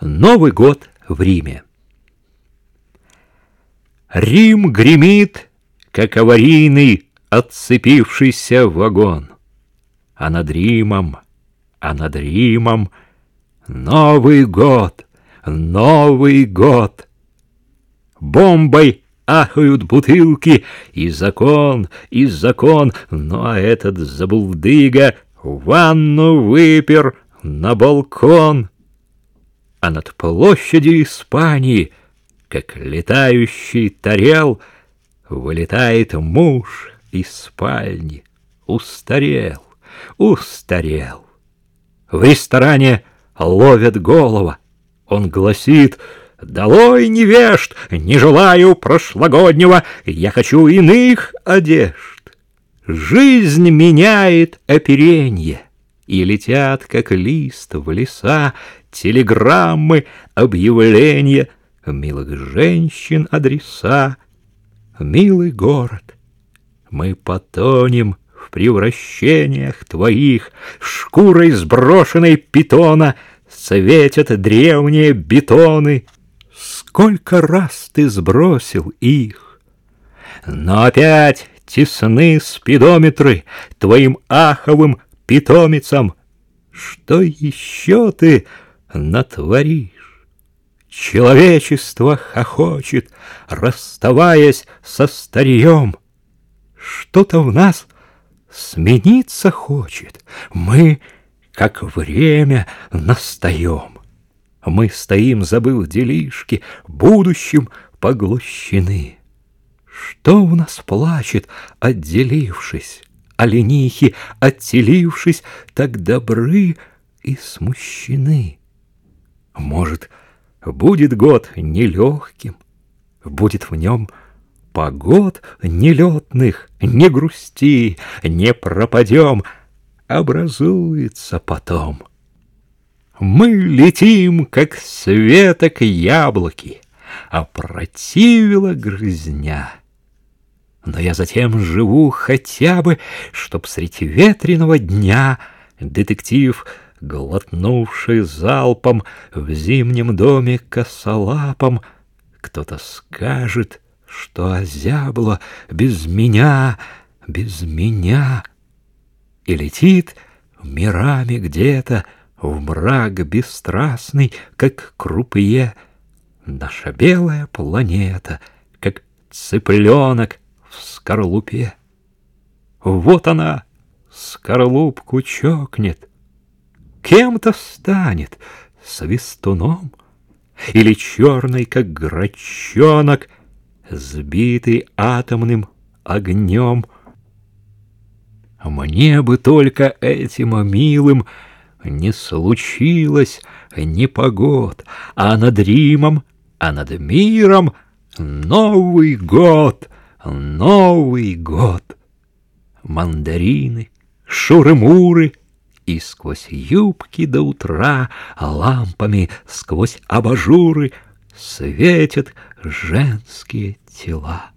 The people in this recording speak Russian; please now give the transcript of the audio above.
Новый год в Риме. Рим гремит, как аварийный отцепившийся вагон. А над Римом, а над Римом Новый год, Новый год. Бомбой ахают бутылки, и закон, и закон, но этот забулдыга ванну выпер на балкон а над площадью Испании, как летающий тарел, вылетает муж из спальни. Устарел, устарел. В ресторане ловят голова. Он гласит «Долой невежд, не желаю прошлогоднего, я хочу иных одежд». Жизнь меняет оперенье и летят, как лист в леса, телеграммы, объявления, милых женщин адреса. Милый город, мы потонем в превращениях твоих, шкурой сброшенной питона светят древние бетоны. Сколько раз ты сбросил их, но опять тесны спидометры твоим аховым питомицам. Что еще ты натворишь? Человечество хохочет, расставаясь со старьем. Что-то в нас смениться хочет. Мы, как время, настаем. Мы стоим, забыв делишки, будущим поглощены. Что в нас плачет, отделившись? Оленихи, отселившись, так добры и смущены. Может, будет год нелегким, будет в нем погод нелетных, не грусти, не пропадем, образуется потом. Мы летим, как светок яблоки, а противила грызня — но я затем живу хотя бы, чтоб среди ветреного дня детектив, глотнувший залпом в зимнем доме косолапом, кто-то скажет, что озябло без меня, без меня, и летит мирами где-то в мрак бесстрастный, как крупье, наша белая планета, как цыпленок в скорлупе. Вот она скорлупку чокнет, Кем-то станет свистуном Или черный, как грачонок, Сбитый атомным огнем. Мне бы только этим милым Не случилось непогод, А над Римом, а над миром Новый год — Новый год! Мандарины, шуры-муры, И сквозь юбки до утра Лампами сквозь абажуры Светят женские тела.